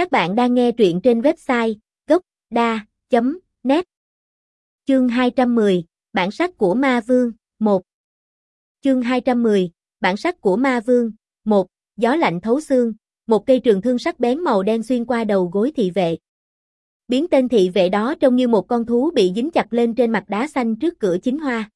Các bạn đang nghe truyện trên website gốc.da.net Chương 210, Bản sắc của Ma Vương, 1 Chương 210, Bản sắc của Ma Vương, 1, Gió lạnh thấu xương, một cây trường thương sắc bén màu đen xuyên qua đầu gối thị vệ. Biến tên thị vệ đó trông như một con thú bị dính chặt lên trên mặt đá xanh trước cửa chính hoa.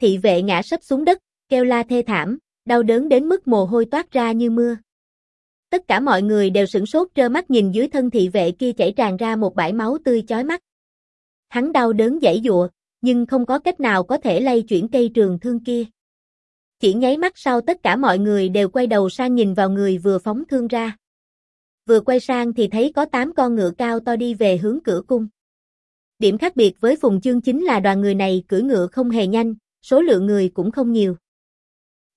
Thị vệ ngã sấp xuống đất, kêu la thê thảm, đau đớn đến mức mồ hôi toát ra như mưa. Tất cả mọi người đều sửng sốt trơ mắt nhìn dưới thân thị vệ kia chảy tràn ra một bãi máu tươi chói mắt. Hắn đau đớn dãy dụa, nhưng không có cách nào có thể lay chuyển cây trường thương kia. Chỉ nháy mắt sau tất cả mọi người đều quay đầu sang nhìn vào người vừa phóng thương ra. Vừa quay sang thì thấy có 8 con ngựa cao to đi về hướng cửa cung. Điểm khác biệt với Phùng Chương chính là đoàn người này cưỡi ngựa không hề nhanh, số lượng người cũng không nhiều.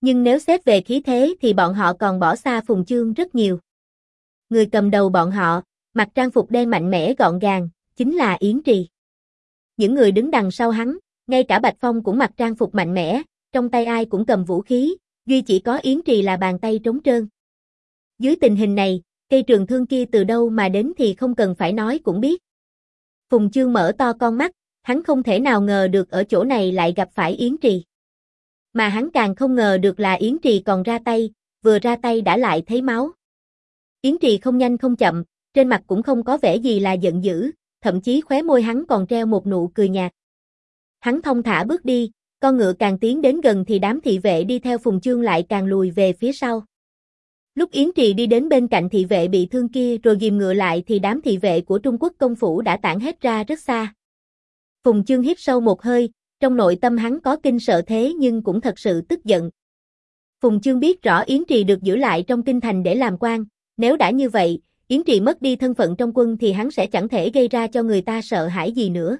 Nhưng nếu xét về khí thế thì bọn họ còn bỏ xa Phùng Chương rất nhiều. Người cầm đầu bọn họ, mặc trang phục đen mạnh mẽ gọn gàng, chính là Yến Trì. Những người đứng đằng sau hắn, ngay cả Bạch Phong cũng mặc trang phục mạnh mẽ, trong tay ai cũng cầm vũ khí, duy chỉ có Yến Trì là bàn tay trống trơn. Dưới tình hình này, cây trường thương kia từ đâu mà đến thì không cần phải nói cũng biết. Phùng Chương mở to con mắt, hắn không thể nào ngờ được ở chỗ này lại gặp phải Yến Trì. Mà hắn càng không ngờ được là Yến Trì còn ra tay, vừa ra tay đã lại thấy máu. Yến Trì không nhanh không chậm, trên mặt cũng không có vẻ gì là giận dữ, thậm chí khóe môi hắn còn treo một nụ cười nhạt. Hắn thông thả bước đi, con ngựa càng tiến đến gần thì đám thị vệ đi theo Phùng Chương lại càng lùi về phía sau. Lúc Yến Trì đi đến bên cạnh thị vệ bị thương kia rồi ghim ngựa lại thì đám thị vệ của Trung Quốc công phủ đã tản hết ra rất xa. Phùng Chương hít sâu một hơi, trong nội tâm hắn có kinh sợ thế nhưng cũng thật sự tức giận. Phùng Chương biết rõ Yến Trì được giữ lại trong kinh thành để làm quan, nếu đã như vậy, Yến Trì mất đi thân phận trong quân thì hắn sẽ chẳng thể gây ra cho người ta sợ hãi gì nữa.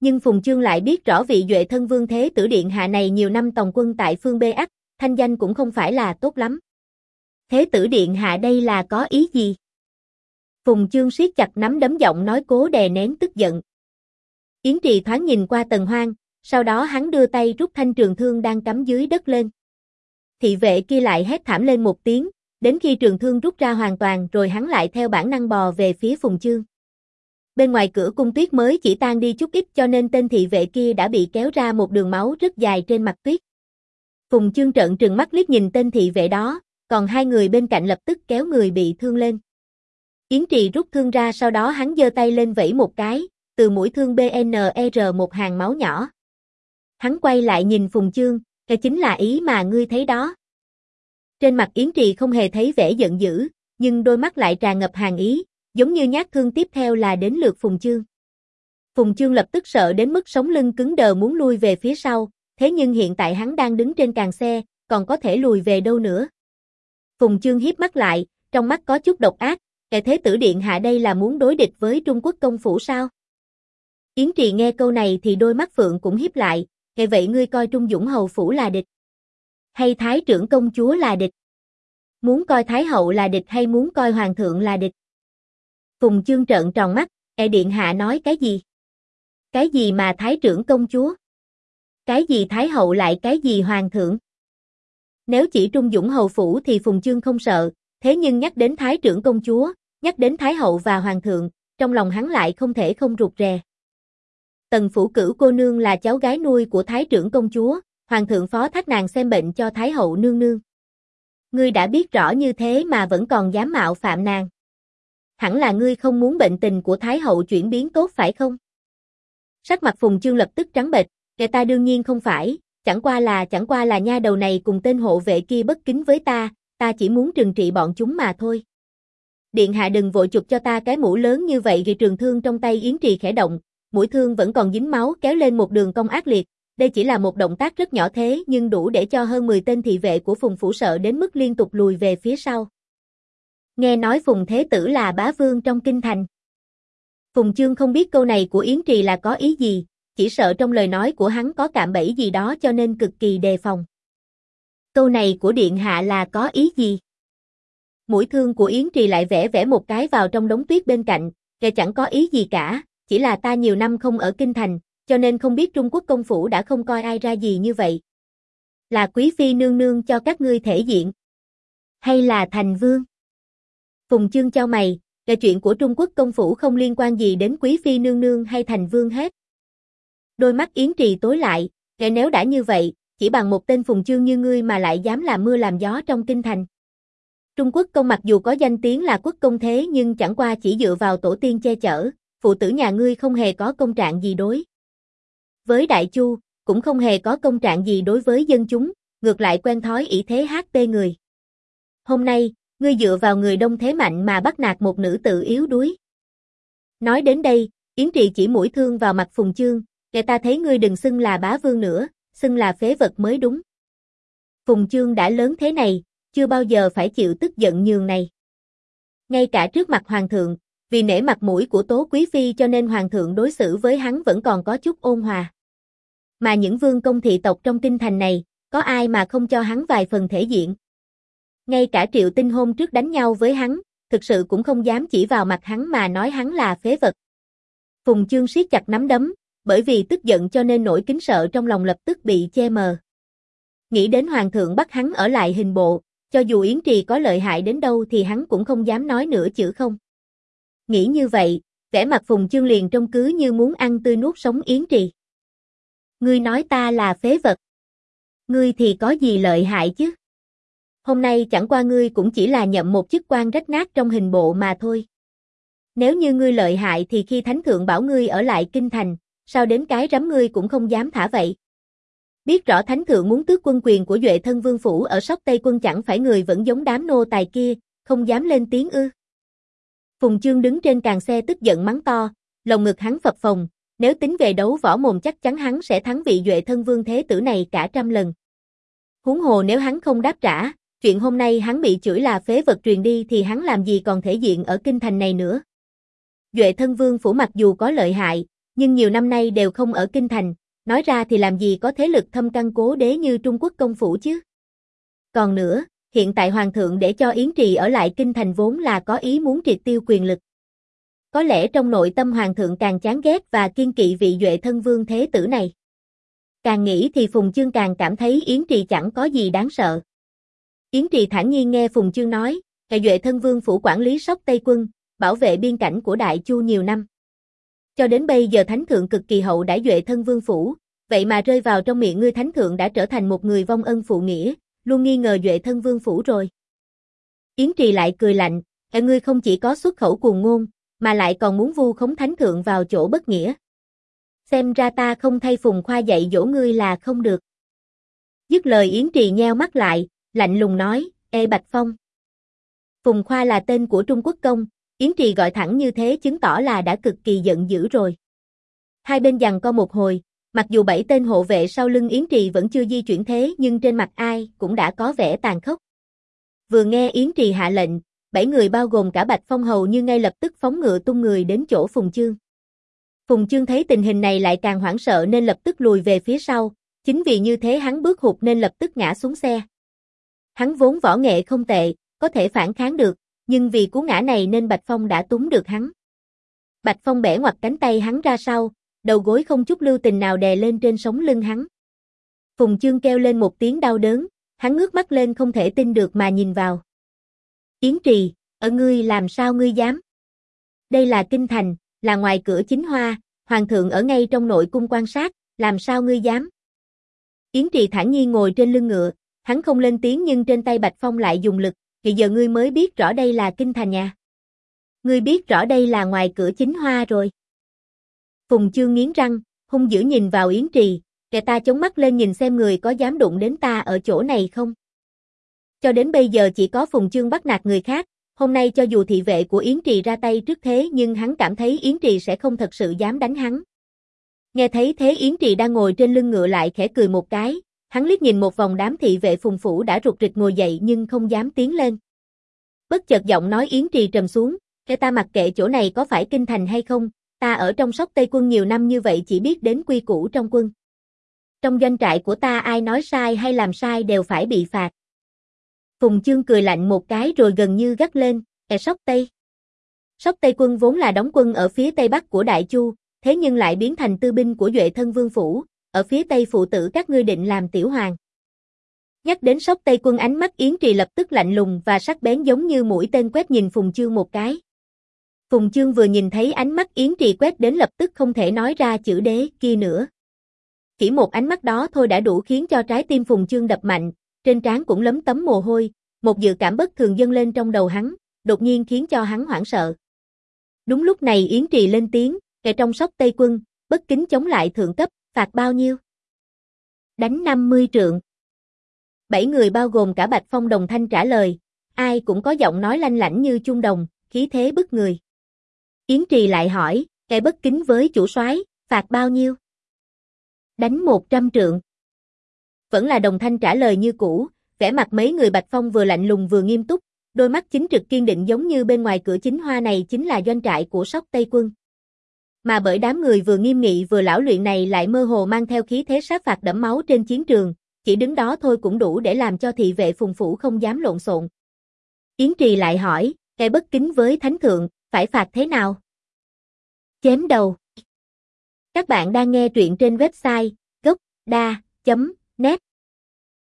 Nhưng Phùng Chương lại biết rõ vị duệ thân vương thế tử điện hạ này nhiều năm tòng quân tại phương Bê Ác, thanh danh cũng không phải là tốt lắm. Thế tử điện hạ đây là có ý gì? Phùng Chương siết chặt nắm đấm giọng nói cố đè nén tức giận. Yến Trì thoáng nhìn qua Tần Hoang, sau đó hắn đưa tay rút thanh trường thương đang cắm dưới đất lên. Thị vệ kia lại hét thảm lên một tiếng, đến khi trường thương rút ra hoàn toàn rồi hắn lại theo bản năng bò về phía Phùng Chương. Bên ngoài cửa cung tuyết mới chỉ tan đi chút ít cho nên tên thị vệ kia đã bị kéo ra một đường máu rất dài trên mặt tuyết. Phùng Chương trợn trừng mắt liếc nhìn tên thị vệ đó, còn hai người bên cạnh lập tức kéo người bị thương lên. Yến Trì rút thương ra sau đó hắn giơ tay lên vẫy một cái, từ mũi thương BNR một hàng máu nhỏ. Hắn quay lại nhìn Phùng Chương, cái chính là ý mà ngươi thấy đó. Trên mặt Yến Trì không hề thấy vẻ giận dữ, nhưng đôi mắt lại tràn ngập hàng ý, giống như nhát thương tiếp theo là đến lượt Phùng Chương. Phùng Chương lập tức sợ đến mức sống lưng cứng đờ muốn lui về phía sau, thế nhưng hiện tại hắn đang đứng trên càng xe, còn có thể lùi về đâu nữa. Phùng Chương hiếp mắt lại, trong mắt có chút độc ác, kẻ thế tử điện hạ đây là muốn đối địch với Trung Quốc công phủ sao? Yến Trì nghe câu này thì đôi mắt Phượng cũng hiếp lại, kể vậy ngươi coi Trung Dũng Hầu Phủ là địch. Hay Thái trưởng công chúa là địch? Muốn coi Thái hậu là địch hay muốn coi Hoàng thượng là địch? Phùng chương trợn tròn mắt, e điện hạ nói cái gì? Cái gì mà Thái trưởng công chúa? Cái gì Thái hậu lại cái gì Hoàng thượng? Nếu chỉ Trung Dũng Hầu Phủ thì Phùng chương không sợ, thế nhưng nhắc đến Thái trưởng công chúa, nhắc đến Thái hậu và Hoàng thượng, trong lòng hắn lại không thể không rụt rè. Tần Phủ Cửu cô nương là cháu gái nuôi của Thái trưởng công chúa, Hoàng thượng phó thác nàng xem bệnh cho Thái hậu nương nương. Ngươi đã biết rõ như thế mà vẫn còn dám mạo phạm nàng. Hẳn là ngươi không muốn bệnh tình của Thái hậu chuyển biến tốt phải không? Sắc mặt Phùng Chương lập tức trắng bệch, kẻ ta đương nhiên không phải, chẳng qua là chẳng qua là nha đầu này cùng tên hộ vệ kia bất kính với ta, ta chỉ muốn trừng trị bọn chúng mà thôi. Điện hạ đừng vội chụp cho ta cái mũ lớn như vậy vì trường thương trong tay Yến Trì khẽ động, mũi thương vẫn còn dính máu kéo lên một đường cong ác liệt, đây chỉ là một động tác rất nhỏ thế nhưng đủ để cho hơn 10 tên thị vệ của Phùng Phủ sợ đến mức liên tục lùi về phía sau. Nghe nói Phùng Thế Tử là bá vương trong kinh thành. Phùng Chương không biết câu này của Yến Trì là có ý gì, chỉ sợ trong lời nói của hắn có cạm bẫy gì đó cho nên cực kỳ đề phòng. Câu này của Điện Hạ là có ý gì? Mũi thương của Yến Trì lại vẽ vẽ một cái vào trong đống tuyết bên cạnh, kẻ chẳng có ý gì cả, chỉ là ta nhiều năm không ở kinh thành, cho nên không biết Trung Quốc công phủ đã không coi ai ra gì như vậy. Là quý phi nương nương cho các ngươi thể diện, hay là thành vương? Phùng Chương cho mày, là chuyện của Trung Quốc công phủ không liên quan gì đến quý phi nương nương hay thành vương hết. Đôi mắt Yến Trì tối lại, kể nếu đã như vậy, chỉ bằng một tên Phùng Chương như ngươi mà lại dám làm mưa làm gió trong kinh thành. Trung Quốc công mặc dù có danh tiếng là quốc công thế nhưng chẳng qua chỉ dựa vào tổ tiên che chở, phụ tử nhà ngươi không hề có công trạng gì đối. Với Đại Chu, cũng không hề có công trạng gì đối với dân chúng, ngược lại quen thói ỷ thế hát tê người. Hôm nay, ngươi dựa vào người đông thế mạnh mà bắt nạt một nữ tử yếu đuối. Nói đến đây, Yến Trì chỉ mũi thương vào mặt Phùng Chương, để ta thấy ngươi đừng xưng là bá vương nữa, xưng là phế vật mới đúng. Phùng Chương đã lớn thế này, chưa bao giờ phải chịu tức giận nhường này. Ngay cả trước mặt hoàng thượng, vì nể mặt mũi của Tố Quý Phi cho nên hoàng thượng đối xử với hắn vẫn còn có chút ôn hòa. Mà những vương công thị tộc trong kinh thành này, có ai mà không cho hắn vài phần thể diện. Ngay cả triệu tinh hôm trước đánh nhau với hắn, thực sự cũng không dám chỉ vào mặt hắn mà nói hắn là phế vật. Phùng chương siết chặt nắm đấm, bởi vì tức giận cho nên nỗi kính sợ trong lòng lập tức bị che mờ. Nghĩ đến hoàng thượng bắt hắn ở lại hình bộ, cho dù Yến Trì có lợi hại đến đâu thì hắn cũng không dám nói nữa chữ không. Nghĩ như vậy, vẻ mặt Phùng Chương liền trông cứ như muốn ăn tươi nuốt sống Yến Trì. Ngươi nói ta là phế vật. Ngươi thì có gì lợi hại chứ? Hôm nay chẳng qua ngươi cũng chỉ là nhậm một chức quan rách nát trong hình bộ mà thôi. Nếu như ngươi lợi hại thì khi Thánh Thượng bảo ngươi ở lại kinh thành, sao đến cái rắm ngươi cũng không dám thả vậy? Biết rõ Thánh Thượng muốn tước quân quyền của Duệ thân Vương Phủ ở sóc Tây quân chẳng phải người vẫn giống đám nô tài kia, không dám lên tiếng ư. Phùng Chương đứng trên càng xe tức giận mắng to, lồng ngực hắn phập phồng, nếu tính về đấu võ mồm chắc chắn hắn sẽ thắng vị Duệ thân Vương Thế Tử này cả trăm lần. Huống hồ nếu hắn không đáp trả, chuyện hôm nay hắn bị chửi là phế vật truyền đi thì hắn làm gì còn thể diện ở kinh thành này nữa. Duệ thân Vương Phủ mặc dù có lợi hại, nhưng nhiều năm nay đều không ở kinh thành, nói ra thì làm gì có thế lực thâm căn cố đế như Trung Quốc công phủ chứ. Còn nữa, hiện tại Hoàng thượng để cho Yến Trì ở lại kinh thành vốn là có ý muốn triệt tiêu quyền lực. Có lẽ trong nội tâm Hoàng thượng càng chán ghét và kiên kỵ vị duệ thân vương thế tử này. Càng nghĩ thì Phùng Chương càng cảm thấy Yến Trì chẳng có gì đáng sợ. Yến Trì thản nhiên nghe Phùng Chương nói, hệ duệ thân vương phủ quản lý sóc Tây quân, bảo vệ biên cảnh của Đại Chu nhiều năm. Cho đến bây giờ thánh thượng cực kỳ hậu đã duệ thân vương phủ, vậy mà rơi vào trong miệng ngươi thánh thượng đã trở thành một người vong ân phụ nghĩa, luôn nghi ngờ duệ thân vương phủ rồi. Yến Trì lại cười lạnh, hệ ngươi không chỉ có xuất khẩu cuồng ngôn, mà lại còn muốn vu khống thánh thượng vào chỗ bất nghĩa. Xem ra ta không thay phùng khoa dạy dỗ ngươi là không được. Dứt lời Yến Trì nheo mắt lại, lạnh lùng nói, Ê Bạch Phong. Phùng Khoa là tên của Trung Quốc công, Yến Trì gọi thẳng như thế chứng tỏ là đã cực kỳ giận dữ rồi. Hai bên giằng co một hồi, mặc dù bảy tên hộ vệ sau lưng Yến Trì vẫn chưa di chuyển thế nhưng trên mặt ai cũng đã có vẻ tàn khốc. Vừa nghe Yến Trì hạ lệnh, bảy người bao gồm cả Bạch Phong hầu như ngay lập tức phóng ngựa tung người đến chỗ Phùng Chương. Phùng Chương thấy tình hình này lại càng hoảng sợ nên lập tức lùi về phía sau, chính vì như thế hắn bước hụt nên lập tức ngã xuống xe. Hắn vốn võ nghệ không tệ, có thể phản kháng được, nhưng vì cú ngã này nên Bạch Phong đã túng được hắn. Bạch Phong bẻ ngoặt cánh tay hắn ra sau, đầu gối không chút lưu tình nào đè lên trên sống lưng hắn. Phùng Chương kêu lên một tiếng đau đớn, hắn ngước mắt lên không thể tin được mà nhìn vào. Yến Trì, ở ngươi làm sao ngươi dám? Đây là kinh thành, là ngoài cửa chính hoa, hoàng thượng ở ngay trong nội cung quan sát, làm sao ngươi dám? Yến Trì thản nhiên ngồi trên lưng ngựa, hắn không lên tiếng nhưng trên tay Bạch Phong lại dùng lực, thì giờ ngươi mới biết rõ đây là kinh thành nhà. Ngươi biết rõ đây là ngoài cửa chính hoa rồi. Phùng Chương nghiến răng, hung dữ nhìn vào Yến Trì, kẻ ta chống mắt lên nhìn xem người có dám đụng đến ta ở chỗ này không. Cho đến bây giờ chỉ có Phùng Chương bắt nạt người khác, hôm nay cho dù thị vệ của Yến Trì ra tay trước thế nhưng hắn cảm thấy Yến Trì sẽ không thật sự dám đánh hắn. Nghe thấy thế Yến Trì đang ngồi trên lưng ngựa lại khẽ cười một cái, hắn liếc nhìn một vòng đám thị vệ phùng phủ đã rụt rịch ngồi dậy nhưng không dám tiến lên. Bất chợt giọng nói Yến Trì trầm xuống, Kẻ ta mặc kệ chỗ này có phải kinh thành hay không, ta ở trong sóc Tây quân nhiều năm như vậy chỉ biết đến quy củ trong quân. Trong doanh trại của ta ai nói sai hay làm sai đều phải bị phạt. Phùng Chương cười lạnh một cái rồi gần như gắt lên, e sóc Tây. Sóc Tây quân vốn là đóng quân ở phía Tây Bắc của Đại Chu, thế nhưng lại biến thành tư binh của Duệ Thân Vương Phủ, ở phía Tây phụ tử các ngươi định làm tiểu hoàng. Nhắc đến sóc Tây quân ánh mắt Yến Trì lập tức lạnh lùng và sắc bén giống như mũi tên quét nhìn Phùng Chương một cái. Phùng Chương vừa nhìn thấy ánh mắt Yến Trì quét đến lập tức không thể nói ra chữ đế kia nữa. Chỉ một ánh mắt đó thôi đã đủ khiến cho trái tim Phùng Chương đập mạnh, trên trán cũng lấm tấm mồ hôi, một dự cảm bất thường dâng lên trong đầu hắn, đột nhiên khiến cho hắn hoảng sợ. Đúng lúc này Yến Trì lên tiếng, kẻ trong sóc Tây quân, bất kính chống lại thượng cấp, phạt bao nhiêu? Đánh 50 trượng. Bảy người bao gồm cả Bạch Phong đồng thanh trả lời, ai cũng có giọng nói lanh lảnh như trung đồng, khí thế bức người. Yến Trì lại hỏi, kẻ bất kính với chủ soái, phạt bao nhiêu? Đánh 100 trượng. Vẫn là đồng thanh trả lời như cũ, vẻ mặt mấy người Bạch Phong vừa lạnh lùng vừa nghiêm túc, đôi mắt chính trực kiên định giống như bên ngoài cửa chính hoa này chính là doanh trại của sóc Tây Quân. Mà bởi đám người vừa nghiêm nghị vừa lão luyện này lại mơ hồ mang theo khí thế sát phạt đẫm máu trên chiến trường, chỉ đứng đó thôi cũng đủ để làm cho thị vệ phùng phủ không dám lộn xộn. Yến Trì lại hỏi, kẻ bất kính với thánh thượng, phải phạt thế nào? Chém đầu. Các bạn đang nghe truyện trên website gocda.net